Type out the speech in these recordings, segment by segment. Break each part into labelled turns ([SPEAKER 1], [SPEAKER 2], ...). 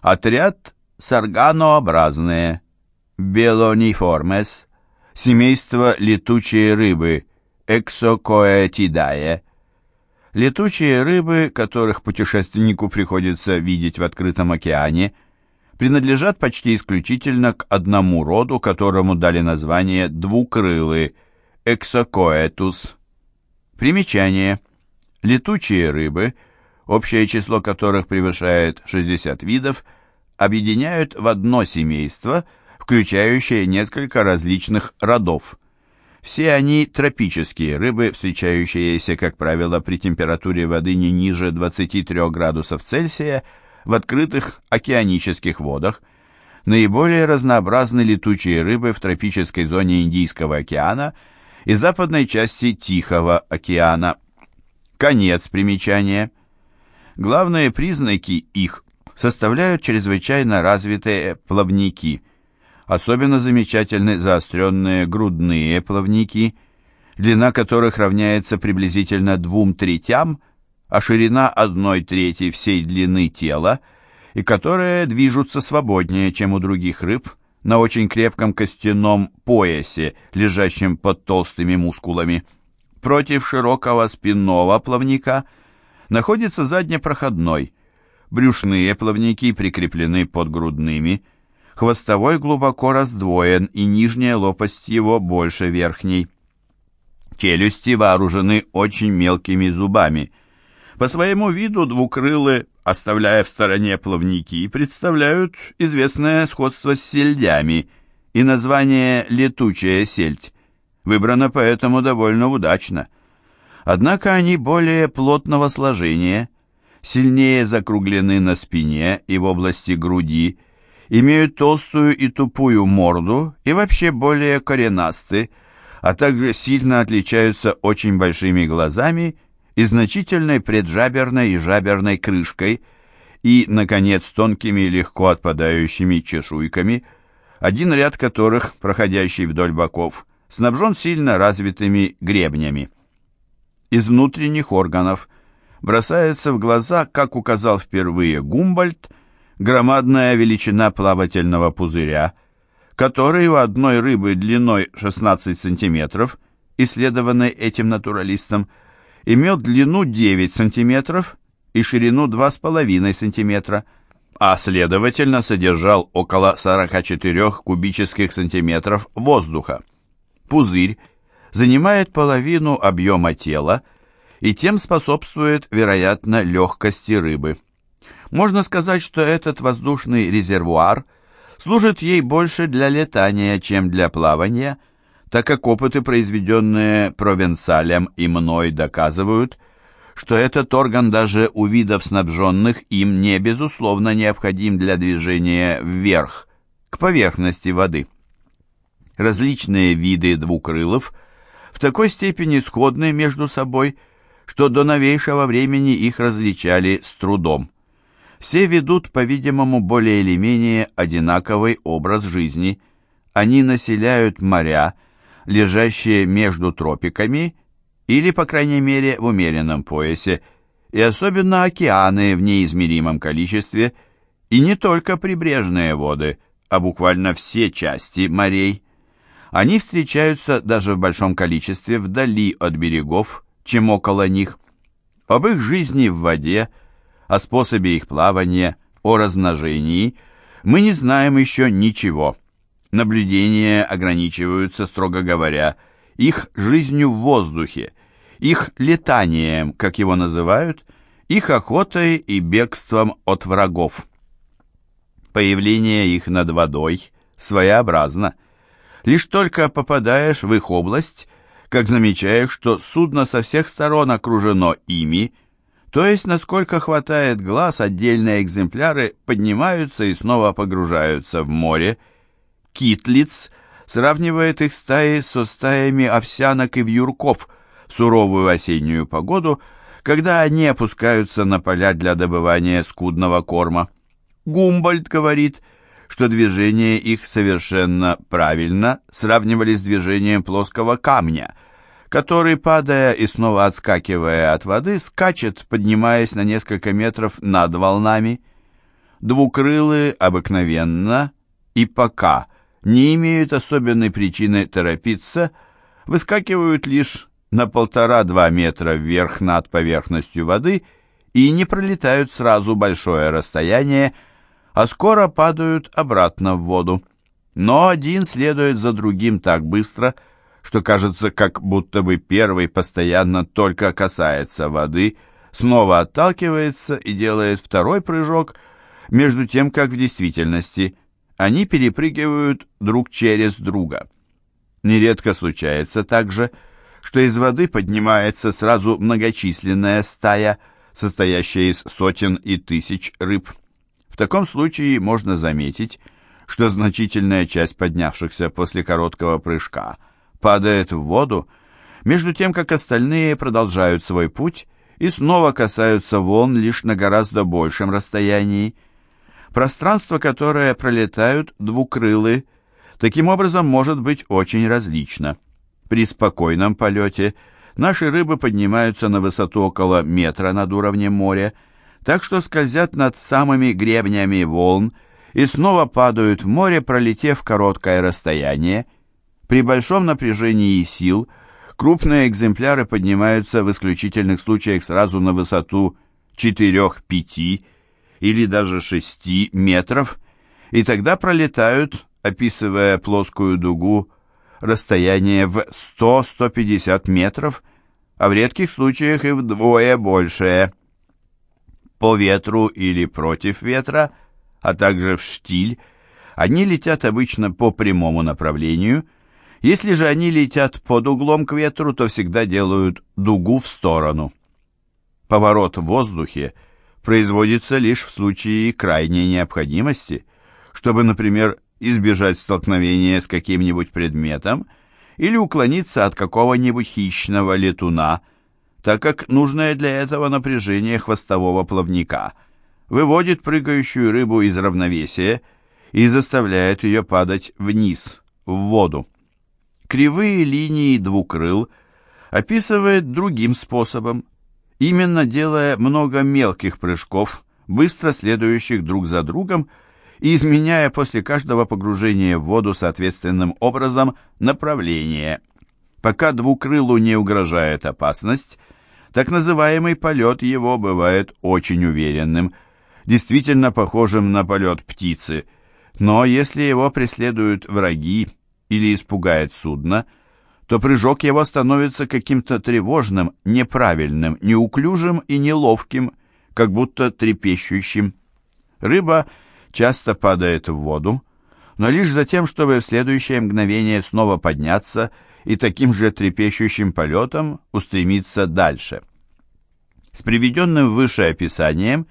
[SPEAKER 1] Отряд сарганообразные, белониформес, семейство летучие рыбы, эксокоэтидае. Летучие рыбы, которых путешественнику приходится видеть в открытом океане, принадлежат почти исключительно к одному роду, которому дали название двукрылый, эксокоэтус. Примечание. Летучие рыбы, общее число которых превышает 60 видов, объединяют в одно семейство, включающее несколько различных родов. Все они тропические рыбы, встречающиеся, как правило, при температуре воды не ниже 23 градусов Цельсия в открытых океанических водах. Наиболее разнообразны летучие рыбы в тропической зоне Индийского океана и западной части Тихого океана. Конец примечания. Главные признаки их составляют чрезвычайно развитые плавники – Особенно замечательны заостренные грудные плавники, длина которых равняется приблизительно двум третям, а ширина одной трети всей длины тела, и которые движутся свободнее, чем у других рыб, на очень крепком костяном поясе, лежащем под толстыми мускулами. Против широкого спинного плавника находится заднепроходной. Брюшные плавники прикреплены под грудными, Хвостовой глубоко раздвоен, и нижняя лопасть его больше верхней. Челюсти вооружены очень мелкими зубами. По своему виду двукрылы, оставляя в стороне плавники, представляют известное сходство с сельдями, и название «летучая сельдь» выбрано поэтому довольно удачно. Однако они более плотного сложения, сильнее закруглены на спине и в области груди, имеют толстую и тупую морду и вообще более коренасты, а также сильно отличаются очень большими глазами и значительной преджаберной и жаберной крышкой и, наконец, тонкими легко отпадающими чешуйками, один ряд которых, проходящий вдоль боков, снабжен сильно развитыми гребнями. Из внутренних органов бросается в глаза, как указал впервые Гумбольд, громадная величина плавательного пузыря, который у одной рыбы длиной 16 сантиметров, исследованной этим натуралистом, имел длину 9 сантиметров и ширину 2,5 сантиметра, а следовательно содержал около 44 кубических сантиметров воздуха. Пузырь занимает половину объема тела и тем способствует, вероятно, легкости рыбы. Можно сказать, что этот воздушный резервуар служит ей больше для летания, чем для плавания, так как опыты, произведенные провенсалем и мной, доказывают, что этот орган даже у видов, снабженных им, не безусловно необходим для движения вверх, к поверхности воды. Различные виды двукрылов в такой степени сходны между собой, что до новейшего времени их различали с трудом все ведут, по-видимому, более или менее одинаковый образ жизни. Они населяют моря, лежащие между тропиками или, по крайней мере, в умеренном поясе, и особенно океаны в неизмеримом количестве, и не только прибрежные воды, а буквально все части морей. Они встречаются даже в большом количестве вдали от берегов, чем около них. Об их жизни в воде – о способе их плавания, о размножении, мы не знаем еще ничего. Наблюдения ограничиваются, строго говоря, их жизнью в воздухе, их летанием, как его называют, их охотой и бегством от врагов. Появление их над водой своеобразно. Лишь только попадаешь в их область, как замечаешь, что судно со всех сторон окружено ими, то есть, насколько хватает глаз, отдельные экземпляры поднимаются и снова погружаются в море. Китлиц сравнивает их стаи со стаями овсянок и вьюрков в суровую осеннюю погоду, когда они опускаются на поля для добывания скудного корма. Гумбольд говорит, что движение их совершенно правильно сравнивали с движением плоского камня – который, падая и снова отскакивая от воды, скачет, поднимаясь на несколько метров над волнами. Двукрылые обыкновенно и пока не имеют особенной причины торопиться, выскакивают лишь на полтора-два метра вверх над поверхностью воды и не пролетают сразу большое расстояние, а скоро падают обратно в воду. Но один следует за другим так быстро, что кажется, как будто бы первый постоянно только касается воды, снова отталкивается и делает второй прыжок – между тем как в действительности они перепрыгивают друг через друга. Нередко случается также, что из воды поднимается сразу многочисленная стая, состоящая из сотен и тысяч рыб. В таком случае можно заметить, что значительная часть поднявшихся после короткого прыжка падает в воду, между тем как остальные продолжают свой путь и снова касаются волн лишь на гораздо большем расстоянии, Пространство, которое пролетают двукрылы, таким образом может быть очень различно. При спокойном полете наши рыбы поднимаются на высоту около метра над уровнем моря, так что скользят над самыми гребнями волн и снова падают в море, пролетев короткое расстояние. При большом напряжении сил крупные экземпляры поднимаются в исключительных случаях сразу на высоту 4-5 или даже 6 метров, и тогда пролетают, описывая плоскую дугу, расстояние в 100-150 метров, а в редких случаях и вдвое большее. По ветру или против ветра, а также в штиль, они летят обычно по прямому направлению. Если же они летят под углом к ветру, то всегда делают дугу в сторону. Поворот в воздухе – производится лишь в случае крайней необходимости, чтобы, например, избежать столкновения с каким-нибудь предметом или уклониться от какого-нибудь хищного летуна, так как нужное для этого напряжение хвостового плавника выводит прыгающую рыбу из равновесия и заставляет ее падать вниз, в воду. Кривые линии двукрыл описывает другим способом, именно делая много мелких прыжков, быстро следующих друг за другом и изменяя после каждого погружения в воду соответственным образом направление. Пока двукрылу не угрожает опасность, так называемый полет его бывает очень уверенным, действительно похожим на полет птицы, но если его преследуют враги или испугает судно – то прыжок его становится каким-то тревожным, неправильным, неуклюжим и неловким, как будто трепещущим. Рыба часто падает в воду, но лишь за тем, чтобы в следующее мгновение снова подняться и таким же трепещущим полетом устремиться дальше. С приведенным выше описанием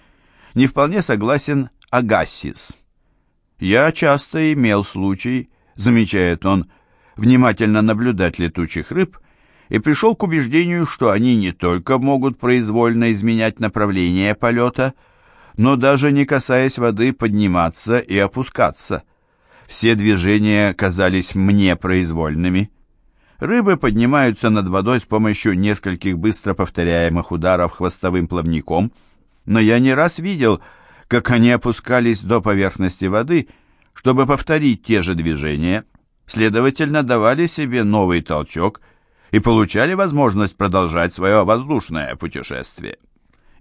[SPEAKER 1] не вполне согласен Агассис. «Я часто имел случай», — замечает он, — внимательно наблюдать летучих рыб и пришел к убеждению, что они не только могут произвольно изменять направление полета, но даже не касаясь воды подниматься и опускаться. Все движения казались мне произвольными. Рыбы поднимаются над водой с помощью нескольких быстро повторяемых ударов хвостовым плавником, но я не раз видел, как они опускались до поверхности воды, чтобы повторить те же движения – следовательно, давали себе новый толчок и получали возможность продолжать свое воздушное путешествие.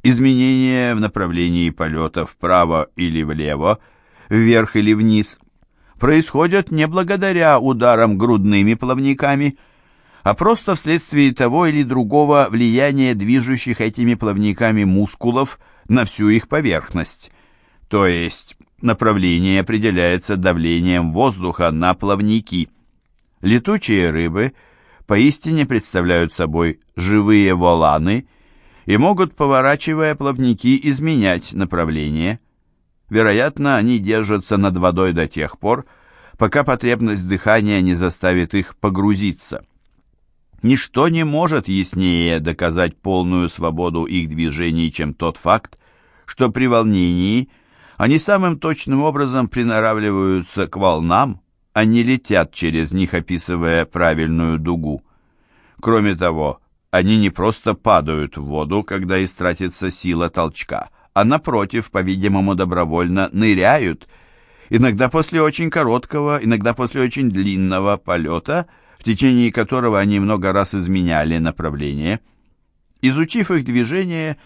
[SPEAKER 1] Изменения в направлении полета вправо или влево, вверх или вниз, происходят не благодаря ударам грудными плавниками, а просто вследствие того или другого влияния движущих этими плавниками мускулов на всю их поверхность, то есть Направление определяется давлением воздуха на плавники. Летучие рыбы поистине представляют собой живые воланы и могут, поворачивая плавники, изменять направление. Вероятно, они держатся над водой до тех пор, пока потребность дыхания не заставит их погрузиться. Ничто не может яснее доказать полную свободу их движений, чем тот факт, что при волнении – они самым точным образом приноравливаются к волнам, а не летят через них, описывая правильную дугу. Кроме того, они не просто падают в воду, когда истратится сила толчка, а напротив, по-видимому, добровольно ныряют, иногда после очень короткого, иногда после очень длинного полета, течение которого они много раз изменяли направление. Изучив их движение,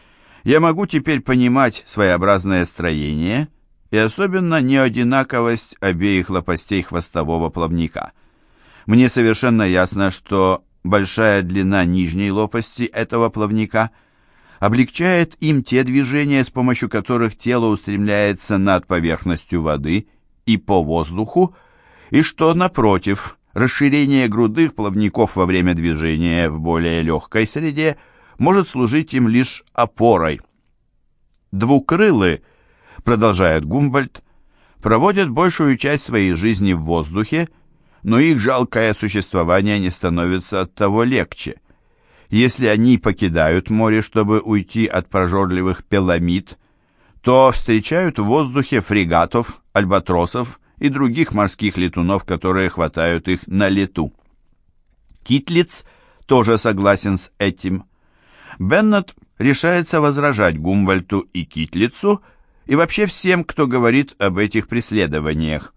[SPEAKER 1] я могу теперь понимать своеобразное строение и особенно неодинаковость обеих лопастей хвостового плавника. Мне совершенно ясно, что большая длина нижней лопасти этого плавника облегчает им те движения, с помощью которых тело устремляется над поверхностью воды и по воздуху, и что, напротив, расширение грудных плавников во время движения в более легкой среде может служить им лишь опорой. Двукрылы, продолжает Гумбольд, проводят большую часть своей жизни в воздухе, но их жалкое существование не становится от того легче. Если они покидают море, чтобы уйти от прожорливых пеламид, то встречают в воздухе фрегатов, альбатросов и других морских летунов, которые хватают их на лету. Китлиц тоже согласен с этим. Беннет решается возражать Гумвальту и Китлицу и вообще всем, кто говорит об этих преследованиях.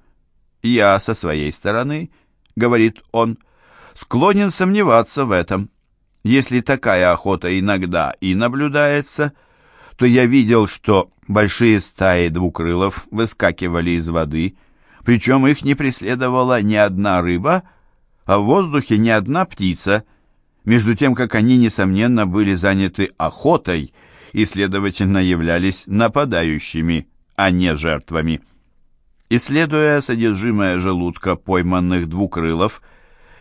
[SPEAKER 1] «Я со своей стороны, — говорит он, — склонен сомневаться в этом. Если такая охота иногда и наблюдается, то я видел, что большие стаи двукрылов выскакивали из воды, причем их не преследовала ни одна рыба, а в воздухе ни одна птица, между тем, как они, несомненно, были заняты охотой и, следовательно, являлись нападающими, а не жертвами. Исследуя содержимое желудка пойманных двукрылов,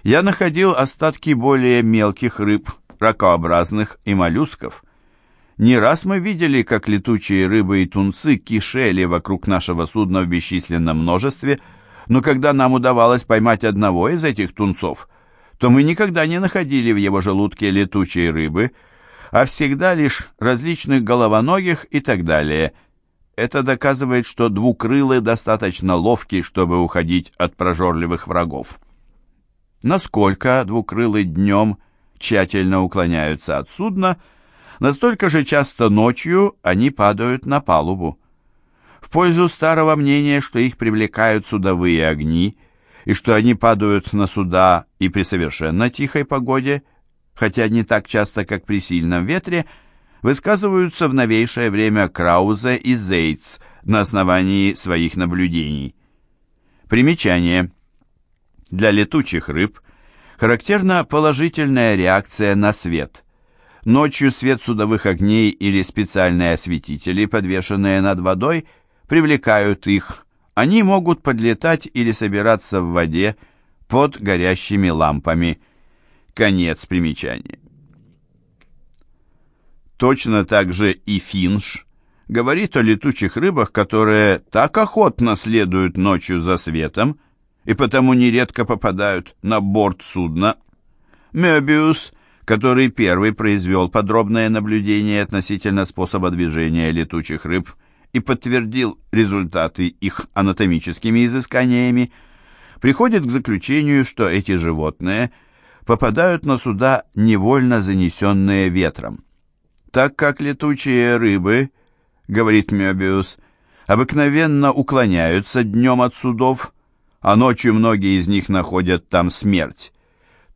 [SPEAKER 1] я находил остатки более мелких рыб, ракообразных и моллюсков. Не раз мы видели, как летучие рыбы и тунцы кишели вокруг нашего судна в бесчисленном множестве, но когда нам удавалось поймать одного из этих тунцов, то мы никогда не находили в его желудке летучей рыбы, а всегда лишь различных головоногих и так далее – это доказывает, что двукрылые достаточно ловки, чтобы уходить от прожорливых врагов. Насколько двукрылые днем тщательно уклоняются от судна, настолько же часто ночью они падают на палубу. В пользу старого мнения, что их привлекают судовые огни, и что они падают на суда и при совершенно тихой погоде, хотя не так часто, как при сильном ветре, высказываются в новейшее время Краузе и Зейтс на основании своих наблюдений. Примечание. Для летучих рыб характерна положительная реакция на свет. Ночью свет судовых огней или специальные осветители, подвешенные над водой, привлекают их. Они могут подлетать или собираться в воде под горящими лампами. Конец примечания. Точно так же и Финш говорит о летучих рыбах, которые так охотно следуют ночью за светом и потому нередко попадают на борт судна. Мёбиус, который первый произвел подробное наблюдение относительно способа движения летучих рыб и подтвердил результаты их анатомическими изысканиями, приходит к заключению, что эти животные попадают на суда, невольно занесенные ветром. Так как летучие рыбы, говорит Мёбиус, обыкновенно уклоняются днем от судов, а ночью многие из них находят там смерть,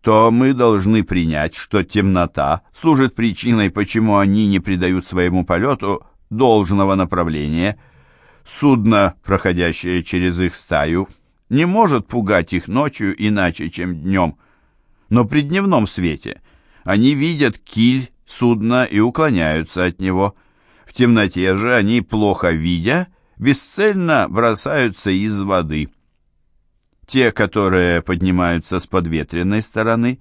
[SPEAKER 1] то мы должны принять, что темнота служит причиной, почему они не придают своему полету должного направления. Судно, проходящее через их стаю, не может пугать их ночью иначе, чем днем. Но при дневном свете они видят киль судна и уклоняются от него. В темноте же они, плохо видя, бесцельно бросаются из воды. Те, которые поднимаются с подветренной стороны,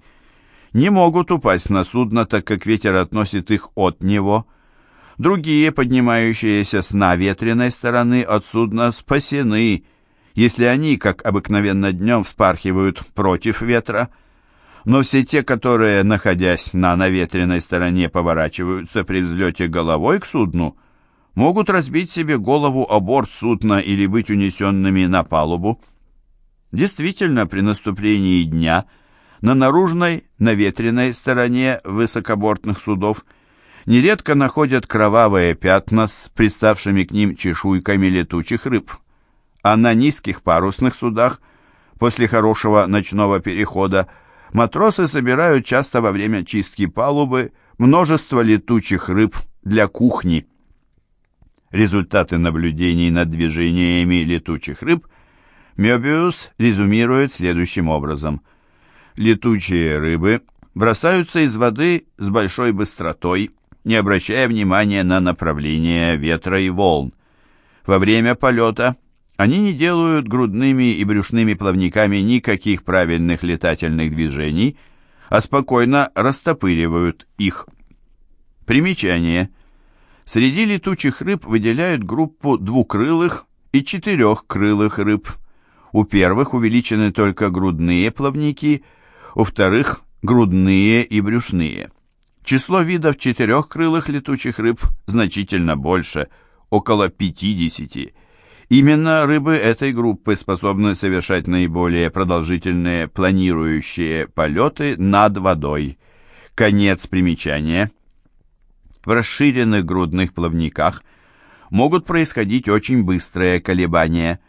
[SPEAKER 1] не могут упасть на судно, так как ветер относит их от него. Другие, поднимающиеся с наветренной стороны от судна, спасены, если они, как обыкновенно днем, вспархивают против ветра – но все те, которые, находясь на наветренной стороне, поворачиваются при взлете головой к судну, могут разбить себе голову о борт судна или быть унесенными на палубу. Действительно, при наступлении дня на наружной наветренной стороне высокобортных судов нередко находят кровавые пятна с приставшими к ним чешуйками летучих рыб, а на низких парусных судах после хорошего ночного перехода матросы собирают часто во время чистки палубы множество летучих рыб для кухни. Результаты наблюдений над движениями летучих рыб Мёбиус резюмирует следующим образом. Летучие рыбы бросаются из воды с большой быстротой, не обращая внимания на направление ветра и волн. Во время полета они не делают грудными и брюшными плавниками никаких правильных летательных движений, а спокойно растопыривают их. Примечание. Среди летучих рыб выделяют группу двукрылых и четырехкрылых рыб. У первых увеличены только грудные плавники, у вторых – грудные и брюшные. Число видов четырехкрылых летучих рыб значительно больше, около 50. Именно рыбы этой группы способны совершать наиболее продолжительные планирующие полеты над водой. Конец примечания в расширенных грудных плавниках могут происходить очень быстрые колебания.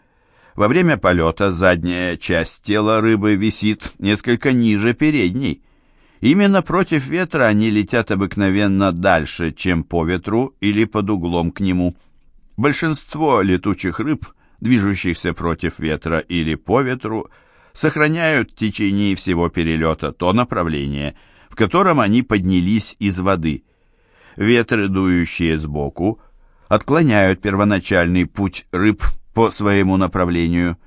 [SPEAKER 1] Во время полета задняя часть тела рыбы висит несколько ниже передней. Именно против ветра они летят обыкновенно дальше, чем по ветру или под углом к нему. Большинство летучих рыб, движущихся против ветра или по ветру, сохраняют в течение всего перелета то направление, в котором они поднялись из воды – ветры, дующие сбоку, отклоняют первоначальный путь рыб по своему направлению.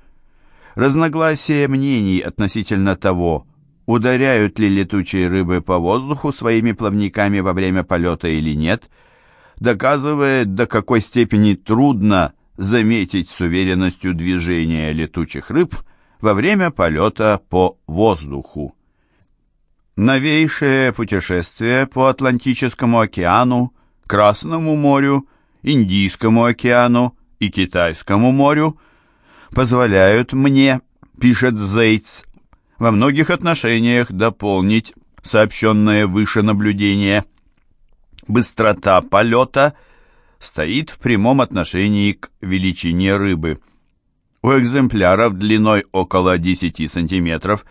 [SPEAKER 1] Разногласие мнений относительно того, ударяют ли летучие рыбы по воздуху своими плавниками во время полета или нет, доказывает, до какой степени трудно заметить с уверенностью движения летучих рыб во время полета по воздуху. Новейшее путешествие по Атлантическому океану, Красному морю, Индийскому океану и Китайскому морю позволяют мне, пишет Зейтс, во многих отношениях дополнить сообщенное выше наблюдение. Быстрота полета стоит в прямом отношении к величине рыбы. У экземпляров длиной около 10 сантиметров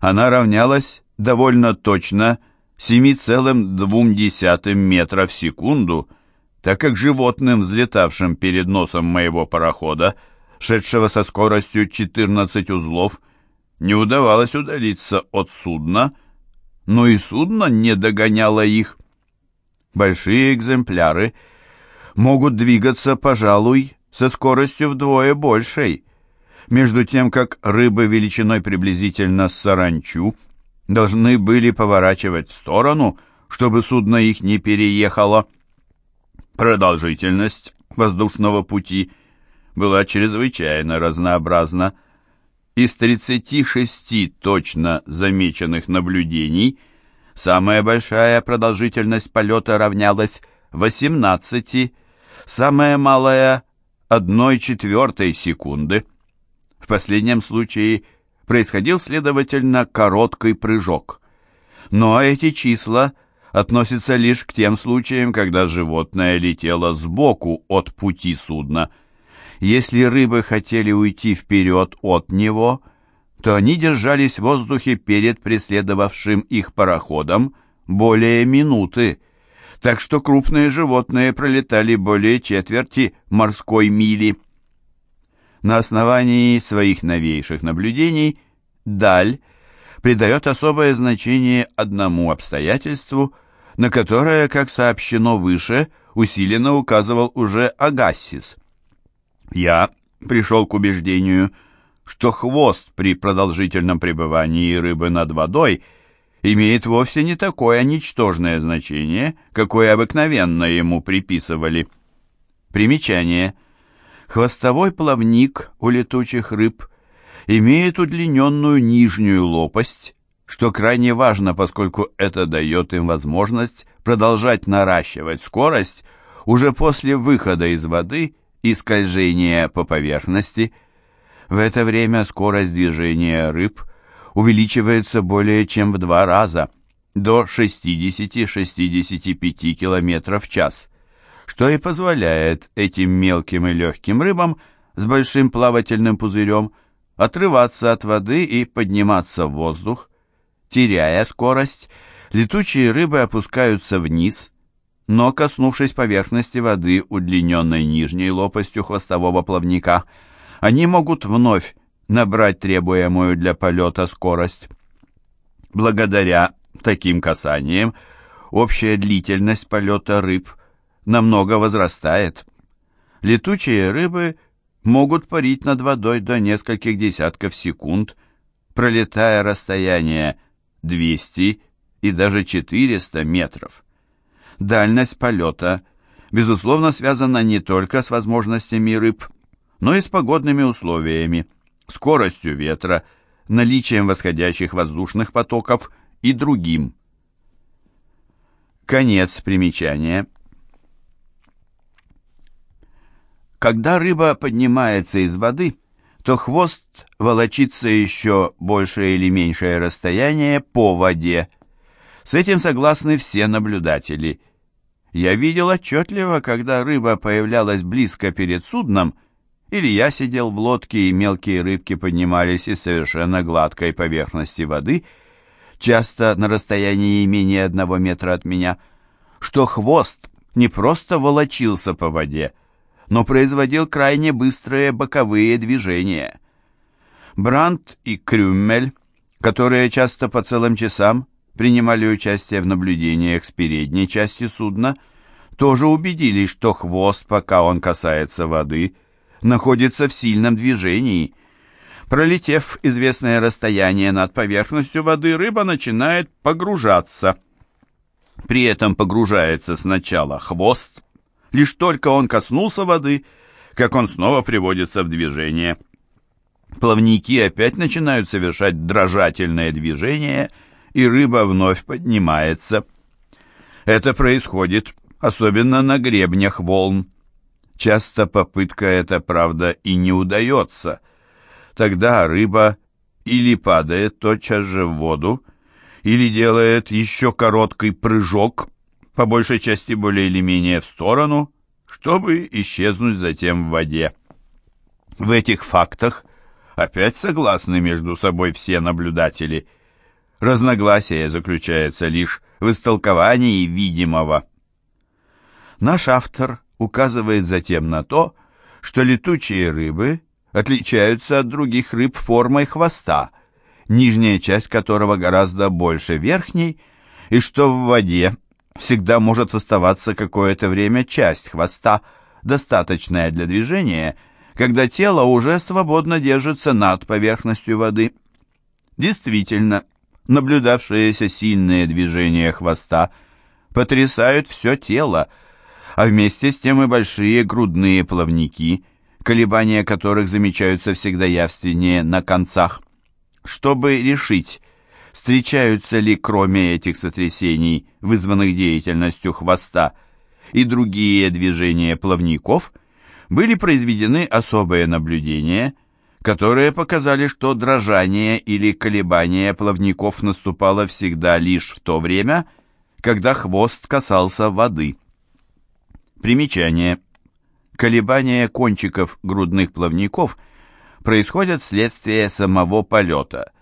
[SPEAKER 1] она равнялась довольно точно 7,2 метра в секунду, так как животным, взлетавшим перед носом моего парохода, шедшего со скоростью 14 узлов, не удавалось удалиться от судна, но и судно не догоняло их. Большие экземпляры могут двигаться, пожалуй, со скоростью вдвое большей, между тем как рыбы величиной приблизительно с саранчу – должны были поворачивать в сторону, чтобы судно их не переехало. Продолжительность воздушного пути была чрезвычайно разнообразна. Из 36 точно замеченных наблюдений самая большая продолжительность полета равнялась 18, самая малая – 1 четвертой секунды. В последнем случае – происходил, следовательно, короткий прыжок. Но эти числа относятся лишь к тем случаям, когда животное летело сбоку от пути судна. Если рыбы хотели уйти вперед от него, то они держались в воздухе перед преследовавшим их пароходом более минуты, так что крупные животные пролетали более четверти морской мили. На основании своих новейших наблюдений Даль придает особое значение одному обстоятельству, на которое, как сообщено выше, усиленно указывал уже Агассис. Я пришел к убеждению, что хвост при продолжительном пребывании рыбы над водой имеет вовсе не такое ничтожное значение, какое обыкновенно ему приписывали. Примечание – Хвостовой плавник у летучих рыб имеет удлиненную нижнюю лопасть, что крайне важно, поскольку это дает им возможность продолжать наращивать скорость уже после выхода из воды и скольжения по поверхности. В это время скорость движения рыб увеличивается более чем в два раза. до 60-65 км в час, что и позволяет этим мелким и легким рыбам с большим плавательным пузырем отрываться от воды и подниматься в воздух. Теряя скорость, летучие рыбы опускаются вниз, но, коснувшись поверхности воды удлиненной нижней лопастью хвостового плавника, они могут вновь набрать требуемую для полета скорость. Благодаря таким касаниям общая длительность полета рыб намного возрастает. Летучие рыбы могут парить над водой до нескольких десятков секунд, пролетая расстояние 200 и даже 400 метров. Дальность полета, безусловно, связана не только с возможностями рыб, но и с погодными условиями, скоростью ветра, наличием восходящих воздушных потоков и другим. Конец примечания. Когда рыба поднимается из воды, то хвост волочится еще большее или меньшее расстояние по воде. С этим согласны все наблюдатели. Я видел отчетливо, когда рыба появлялась близко перед судном, или я сидел в лодке, и мелкие рыбки поднимались из совершенно гладкой поверхности воды, часто на расстоянии менее одного метра от меня, что хвост не просто волочился по воде, но производил крайне быстрые боковые движения. Брандт и Крюммель, которые часто по целым часам принимали участие в наблюдениях с передней части судна, тоже убедились, что хвост, пока он касается воды, находится в сильном движении. Пролетев известное расстояние над поверхностью воды, рыба начинает погружаться. При этом погружается сначала хвост, Лишь только он коснулся воды, как он снова приводится в движение. Плавники опять начинают совершать дрожательное движение, и рыба вновь поднимается. Это происходит особенно на гребнях волн. Часто попытка эта, правда, и не удается. Тогда рыба или падает тотчас же в воду, или делает еще короткий прыжок, по большей части более или менее в сторону, чтобы исчезнуть затем в воде. В этих фактах опять согласны между собой все наблюдатели. Разногласие заключается лишь в истолковании видимого. Наш автор указывает затем на то, что летучие рыбы отличаются от других рыб формой хвоста, нижняя часть которого гораздо больше верхней, и что в воде всегда может оставаться какое-то время часть хвоста, достаточная для движения, когда тело уже свободно держится над поверхностью воды. Действительно, наблюдавшиеся сильные движения хвоста потрясают все тело, а вместе с тем и большие грудные плавники, колебания которых замечаются всегда явственнее на концах. Чтобы решить, встречаются ли кроме этих сотрясений, вызванных деятельностью хвоста, и другие движения плавников, были произведены особые наблюдения, которые показали, что дрожание или колебание плавников наступало всегда лишь в то время, когда хвост касался воды. Примечание. Колебания кончиков грудных плавников происходят вследствие самого полета –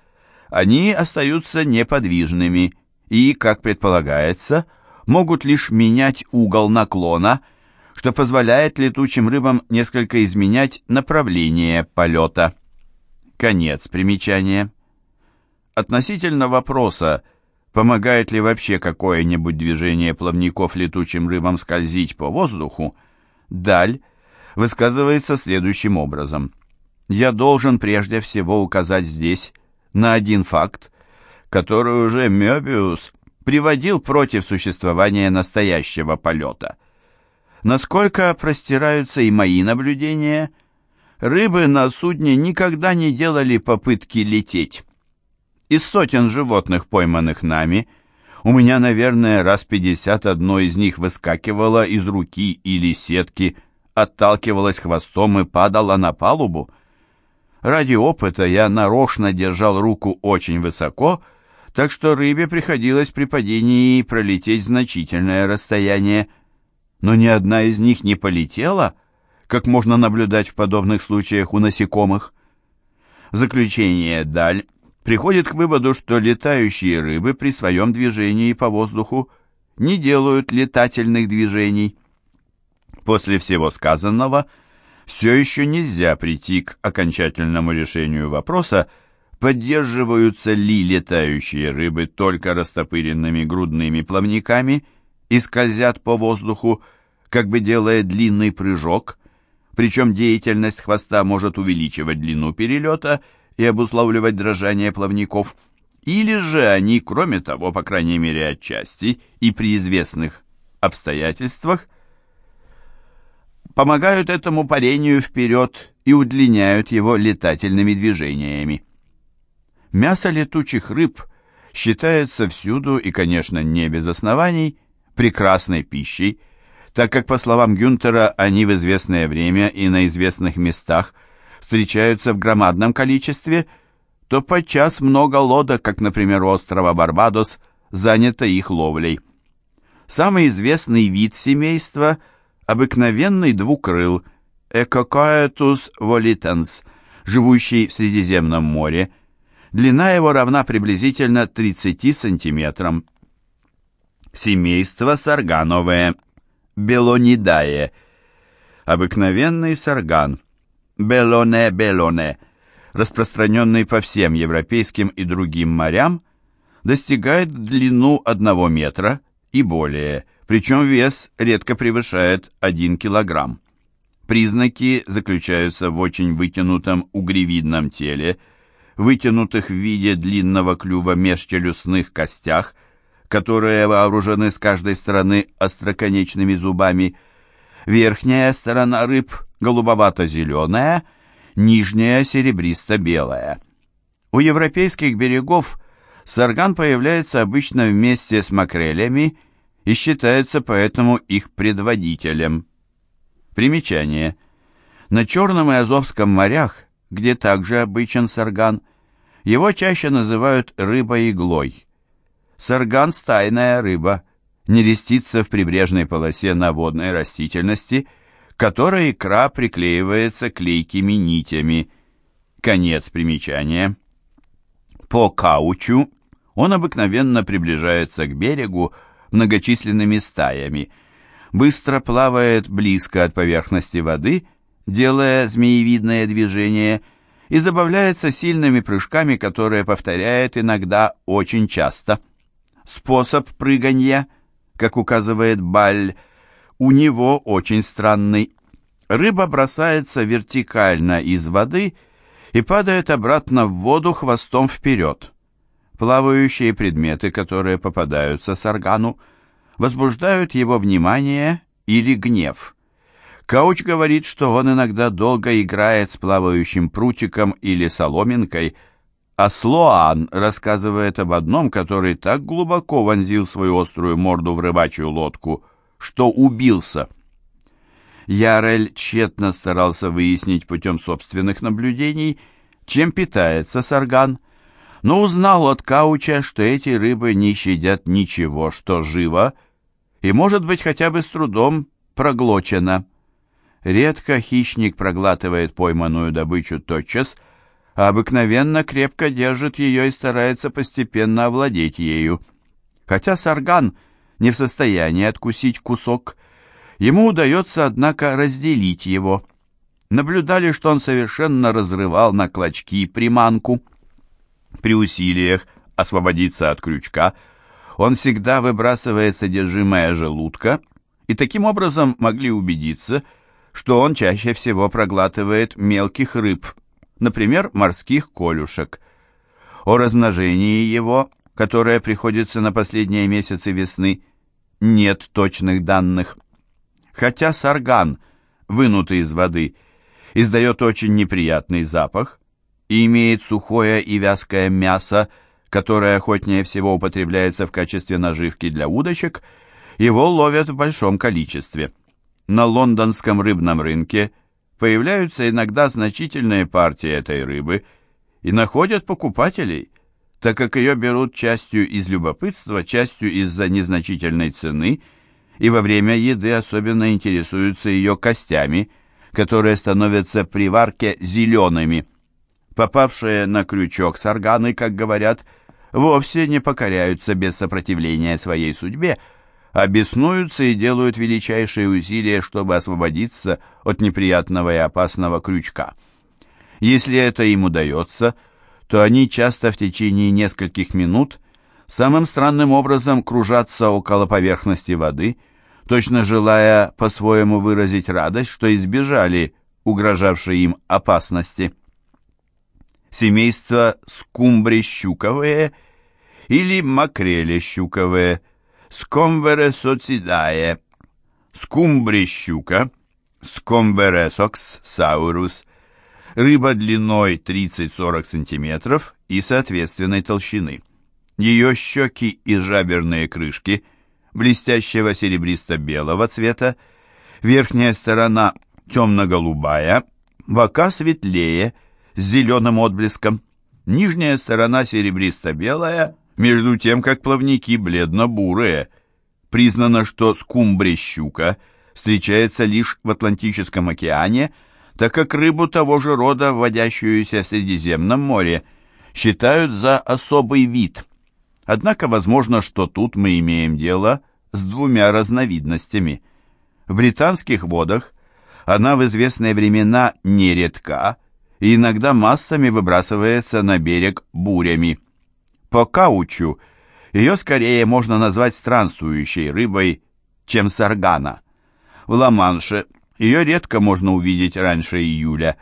[SPEAKER 1] они остаются неподвижными и, как предполагается, могут лишь менять угол наклона, что позволяет летучим рыбам несколько изменять направление полета. Конец примечания. Относительно вопроса, помогает ли вообще какое-нибудь движение плавников летучим рыбам скользить по воздуху, Даль высказывается следующим образом. «Я должен прежде всего указать здесь на один факт, который уже Мёбиус приводил против существования настоящего полета. Насколько простираются и мои наблюдения, рыбы на судне никогда не делали попытки лететь. Из сотен животных, пойманных нами, у меня, наверное, раз пятьдесят одно из них выскакивало из руки или сетки, отталкивалось хвостом и падало на палубу. Ради опыта я нарочно держал руку очень высоко, так что рыбе приходилось при падении пролететь значительное расстояние. Но ни одна из них не полетела, как можно наблюдать в подобных случаях у насекомых. В заключение Даль приходит к выводу, что летающие рыбы при своем движении по воздуху не делают летательных движений. После всего сказанного все еще нельзя прийти к окончательному решению вопроса, поддерживаются ли летающие рыбы только растопыренными грудными плавниками и скользят по воздуху, как бы делая длинный прыжок, причем деятельность хвоста может увеличивать длину перелета и обуславливать дрожание плавников, или же они, кроме того, по крайней мере отчасти и при известных обстоятельствах, помогают этому парению вперед и удлиняют его летательными движениями. Мясо летучих рыб считается всюду и, конечно, не без оснований, прекрасной пищей, так как, по словам Гюнтера, они в известное время и на известных местах встречаются в громадном количестве, то подчас много лодок, как, например, острова Барбадос, занято их ловлей. Самый известный вид семейства – обыкновенный двукрыл Экокоэтус волитанс, живущий в Средиземном море, Длина его равна приблизительно 30 сантиметрам. Семейство саргановое. Белонидае. Обыкновенный сарган. Белоне-белоне, распространенный по всем европейским и другим морям, достигает длину 1 метра и более, причем вес редко превышает 1 килограмм. Признаки заключаются в очень вытянутом угревидном теле – вытянутых в виде длинного клюва межчелюстных костях, которые вооружены с каждой стороны остроконечными зубами. Верхняя сторона рыб голубовато-зеленая, нижняя серебристо-белая. У европейских берегов сарган появляется обычно вместе с макрелями и считается поэтому их предводителем. Примечание. На Черном и Азовском морях, где также обычен сарган, его чаще называют рыбой-иглой. Сарган – стайная рыба, нерестится в прибрежной полосе на водной растительности, которой икра приклеивается клейкими нитями. Конец примечания. По каучу он обыкновенно приближается к берегу многочисленными стаями, быстро плавает близко от поверхности воды, делая змеевидное движение – и забавляется сильными прыжками, которые повторяет иногда очень часто. Способ прыгания, как указывает Баль, у него очень странный. Рыба бросается вертикально из воды и падает обратно в воду хвостом вперед. Плавающие предметы, которые попадаются саргану, возбуждают его внимание или гнев – Кауч говорит, что он иногда долго играет с плавающим прутиком или соломинкой, а Слоан рассказывает об одном, который так глубоко вонзил свою острую морду в рыбачью лодку, что убился. Ярель тщетно старался выяснить путем собственных наблюдений, чем питается сарган, но узнал от Кауча, что эти рыбы не щадят ничего, что живо, и, может быть, хотя бы с трудом проглочено. Редко хищник проглатывает пойманную добычу тотчас, а обыкновенно крепко держит ее и старается постепенно овладеть ею. Хотя сарган не в состоянии откусить кусок, ему удается, однако, разделить его. Наблюдали, что он совершенно разрывал на клочки приманку. При усилиях освободиться от крючка он всегда выбрасывает содержимое желудка, и таким образом могли убедиться, что он чаще всего проглатывает мелких рыб, например, морских колюшек. О размножении его, которое приходится на последние месяцы весны, нет точных данных. Хотя сарган, вынутый из воды, издает очень неприятный запах и имеет сухое и вязкое мясо, которое охотнее всего употребляется в качестве наживки для удочек, его ловят в большом количестве на лондонском рыбном рынке появляются иногда значительные партии этой рыбы и находят покупателей, так как ее берут частью из любопытства, частью из-за незначительной цены, и во время еды особенно интересуются ее костями, которые становятся при варке зелеными. Попавшие на крючок сарганы, как говорят, вовсе не покоряются без сопротивления своей судьбе, а беснуются и делают величайшие усилия, чтобы освободиться от неприятного и опасного крючка. Если это им удается, то они часто в течение нескольких минут самым странным образом кружатся около поверхности воды, точно желая по-своему выразить радость, что избежали угрожавшей им опасности. Семейство скумбри-щуковые или макрели-щуковые, скомвере-социдае, скумбри-щука, скомбересокс саурус, рыба длиной 30-40 см и соответственной толщины. Ее щеки и жаберные крышки блестящего серебристо-белого цвета, верхняя сторона темно-голубая, бока светлее, с зеленым отблеском, нижняя сторона серебристо-белая, между тем как плавники бледно-бурые. Признано, что скумбри-щука встречается лишь в Атлантическом океане – так как рыбу того же рода, вводящуюся в Средиземном море, считают за особый вид. Однако возможно, что тут мы имеем дело с двумя разновидностями. В британских водах она в известные времена нередка и иногда массами выбрасывается на берег бурями. По каучу ее скорее можно назвать странствующей рыбой, чем саргана. В Ла-Манше – ее редко можно увидеть раньше июля.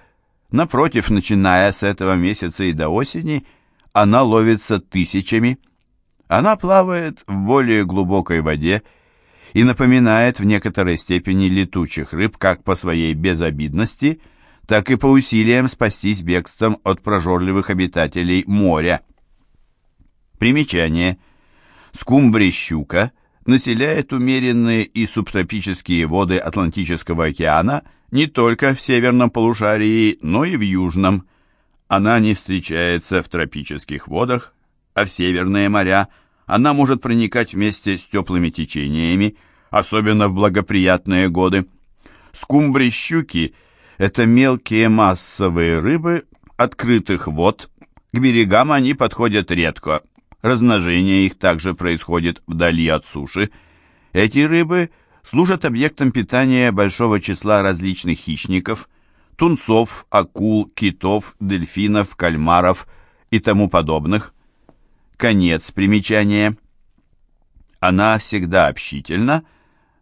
[SPEAKER 1] Напротив, начиная с этого месяца и до осени, она ловится тысячами. Она плавает в более глубокой воде и напоминает в некоторой степени летучих рыб как по своей безобидности, так и по усилиям спастись бегством от прожорливых обитателей моря. Примечание. Скумбри-щука населяет умеренные и субтропические воды Атлантического океана не только в северном полушарии, но и в южном. Она не встречается в тропических водах, а в северные моря она может проникать вместе с теплыми течениями, особенно в благоприятные годы. Скумбри-щуки – это мелкие массовые рыбы открытых вод, к берегам они подходят редко, Размножение их также происходит вдали от суши. Эти рыбы служат объектом питания большого числа различных хищников, тунцов, акул, китов, дельфинов, кальмаров и тому подобных. Конец примечания. Она всегда общительна,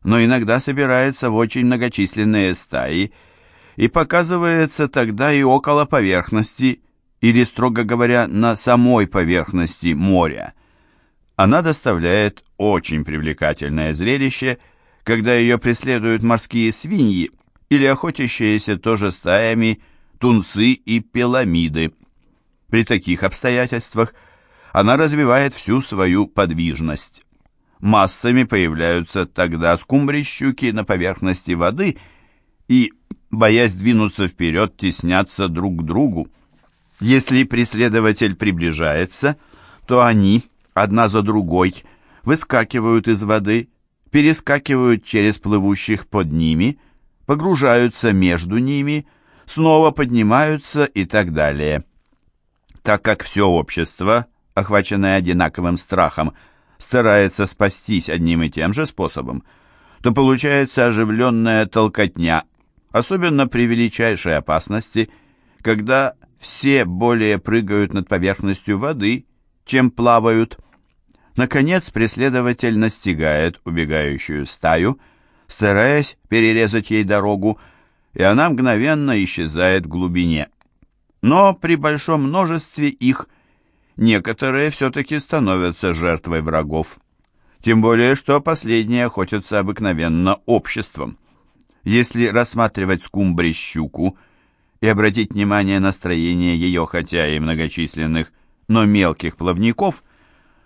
[SPEAKER 1] но иногда собирается в очень многочисленные стаи и показывается тогда и около поверхности, или, строго говоря, на самой поверхности моря. Она доставляет очень привлекательное зрелище, когда ее преследуют морские свиньи или охотящиеся тоже стаями тунцы и пеламиды. При таких обстоятельствах она развивает всю свою подвижность. Массами появляются тогда скумбри-щуки на поверхности воды и, боясь двинуться вперед, теснятся друг к другу. Если преследователь приближается, то они, одна за другой, выскакивают из воды, перескакивают через плывущих под ними, погружаются между ними, снова поднимаются и так далее. Так как все общество, охваченное одинаковым страхом, старается спастись одним и тем же способом, то получается оживленная толкотня, особенно при величайшей опасности, когда все более прыгают над поверхностью воды, чем плавают. Наконец преследователь настигает убегающую стаю, стараясь перерезать ей дорогу, и она мгновенно исчезает в глубине. Но при большом множестве их некоторые все-таки становятся жертвой врагов. Тем более, что последние охотятся обыкновенно обществом. Если рассматривать скумбри-щуку и обратить внимание на строение ее, хотя и многочисленных, но мелких плавников,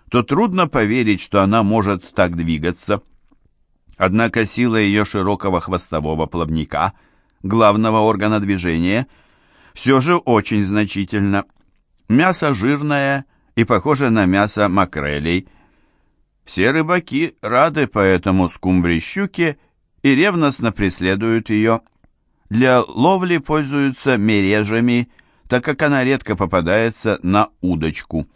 [SPEAKER 1] то трудно поверить, что она может так двигаться. Однако сила ее широкого хвостового плавника, главного органа движения, все же очень значительна. Мясо жирное и похожа на мясо макрелей. Все рыбаки рады поэтому скумбре-щуке и ревностно преследуют ее. Для ловли пользуются мережами, так как она редко попадается на удочку.